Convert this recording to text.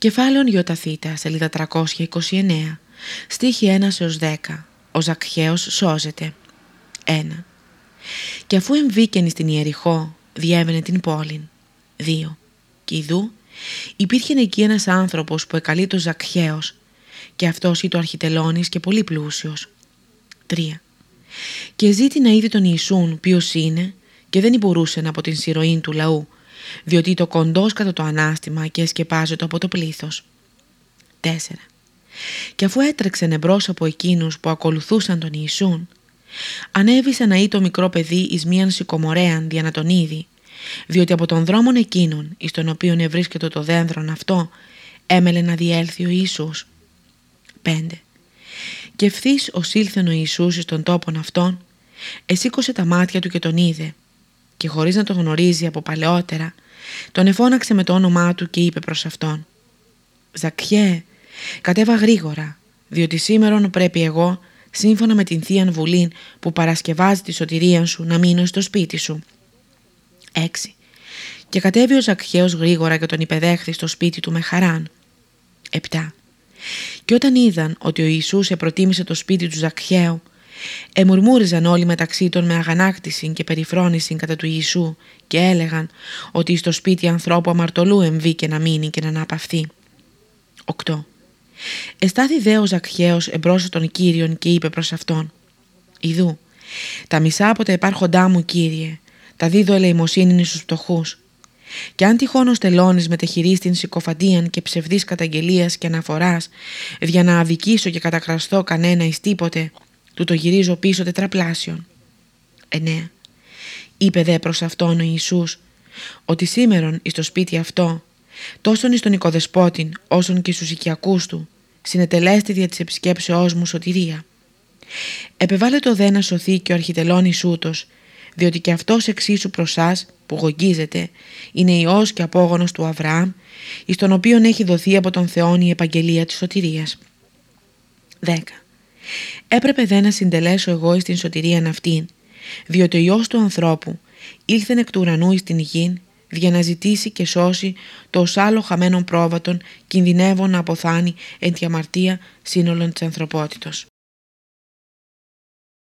Κεφάλαιον Ιωταθήτα, σελίδα 329, στίχη 1 έως 10. Ο Ζακχαίος σώζεται. 1. Και αφού εμβήκεν στην Ιεριχώ, διέβαινε την πόλη. 2. Και ειδού, υπήρχε εκεί ένας άνθρωπος που εκαλεί το Ζακχαίος, και αυτός ήταν αρχιτελώνης και πολύ πλούσιος. 3. Και ζήτη να είδε τον Ιησούν ποιος είναι και δεν μπορούσε από την συρροή του λαού, διότι το κοντός κατά το ανάστημα και σκεπάζεται από το πλήθος. 4. Και αφού έτρεξε εμπρός από εκείνους που ακολουθούσαν τον Ιησούν, ανέβησε να ή το μικρό παιδί εις μίαν σικομορέαν για να τον είδει, διότι από τον δρόμον εκείνον, εις τον οποίον ευρίσκεται το δένδρον αυτό, έμελε να διέλθει ο Ιησούς. 5. Και ευθύς ως ήλθεν ο Ιησούς εις τον τόπον αυτόν, εσήκωσε τα μάτια του και τον είδε, και χωρίς να το γνωρίζει από παλαιότερα, τον εφώναξε με το όνομά του και είπε προς αυτόν «Ζακιέ, κατέβα γρήγορα, διότι σήμερον πρέπει εγώ, σύμφωνα με την Θείαν Βουλήν που παρασκευάζει τη σωτηρία σου, να μείνω στο σπίτι σου». 6. Και κατέβη ο Ζακχαίος γρήγορα και τον υπεδέχθη στο σπίτι του με χαράν. 7. Και όταν είδαν ότι ο Ιησούς επροτίμησε το σπίτι του Ζακχαίου, Εμουρμούριζαν όλοι μεταξύ των με αγανάκτηση και περιφρόνηση κατά του Ιησού και έλεγαν ότι στο σπίτι ανθρώπου αμαρτωλού εμβήκε να μείνει και να αναπαυθεί. 8. Εστάθη δε ο Ζακχαίος εμπρός των Κύριων και είπε προς αυτόν «Ιδού, τα μισά από τα υπάρχοντά μου Κύριε, τα δίδω ελεημοσύνη στους φτωχούς. Και αν τυχόν τελώνεις μετεχειρείς την συκοφαντίαν και ψευδής καταγγελίας και αναφοράς, για να αδικήσω και κατακραστώ κανένα εις τίποτε, του το γυρίζω πίσω τετραπλάσιον. 9. Είπε δε προς αυτόν ο Ιησούς ότι σήμερον εις το σπίτι αυτό τόσον εις τον οικοδεσπότην όσον και στους οικιακούς του συνετελέστη δια της επισκέψεώς μου σωτηρία. Επεβάλλε το δε να σωθεί και ο αρχιτελώνης ούτος διότι και αυτός εξίσου προς σας που γογγίζεται είναι ιός και απόγονος του Αβραάμ εις τον οποίον έχει δοθεί από τον Θεόν η επαγγελία της σωτηρίας. 10. Έπρεπε δε να συντελέσω εγώ στην σωτηρίαν αυτήν, διότι ο Υιός του ανθρώπου ήλθεν εκ του ουρανού εις την γην για να ζητήσει και σώσει το ως άλλο χαμένων πρόβατων κινδυνεύω να αποθάνει εν τη αμαρτία σύνολων της ανθρωπότητος.